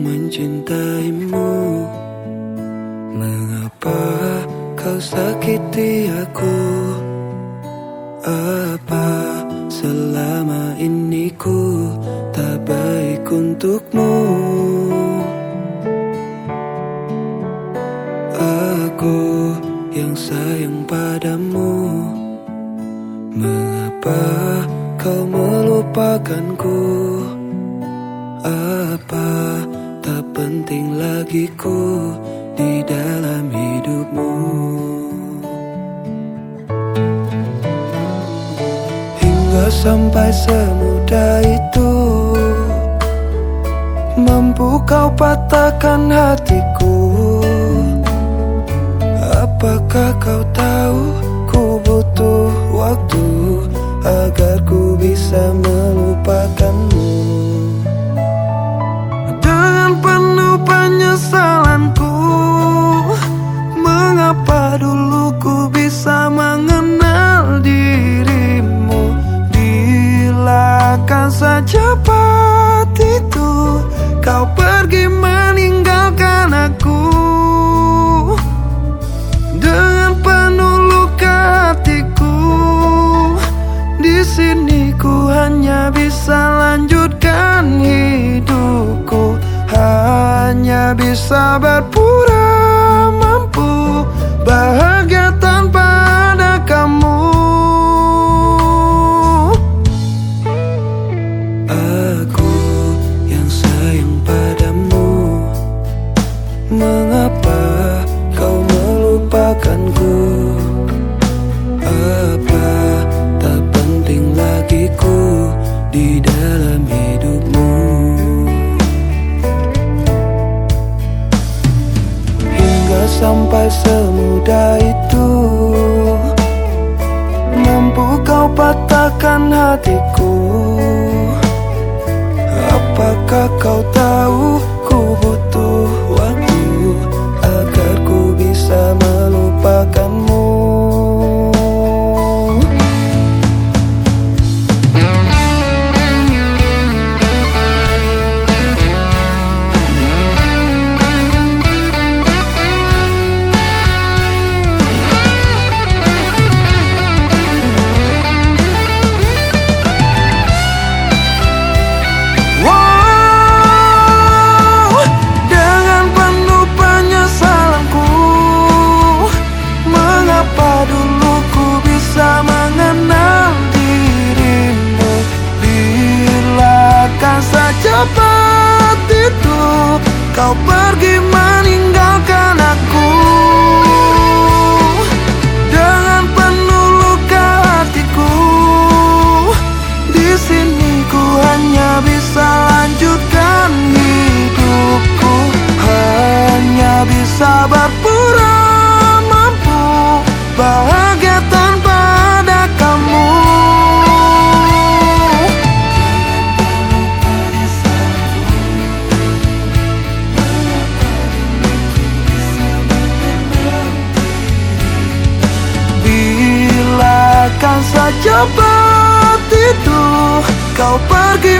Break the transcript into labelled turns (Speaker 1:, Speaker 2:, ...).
Speaker 1: mencintaimu. Mengapa kau sakiti aku? Apa selama ini ku tak baik untukmu? Aku yang sayang padamu. Mengapa kau melupakanku? Apa tak penting lagi ku di dalam hidupmu? Hingga sampai semudah itu Mampu kau patahkan hatiku? Apakah kau tahu mengenal dirimu. Bila kan secepat itu Kau pergi meninggalkan aku? Dengan penuh luka hatiku Di sini ku hanya bisa lanjutkan hidupku. Hanya bisa berpura Hanya bisa berpura mampu Bahagia tanpa ada kamu. Bila kan secepat itu Kau pergi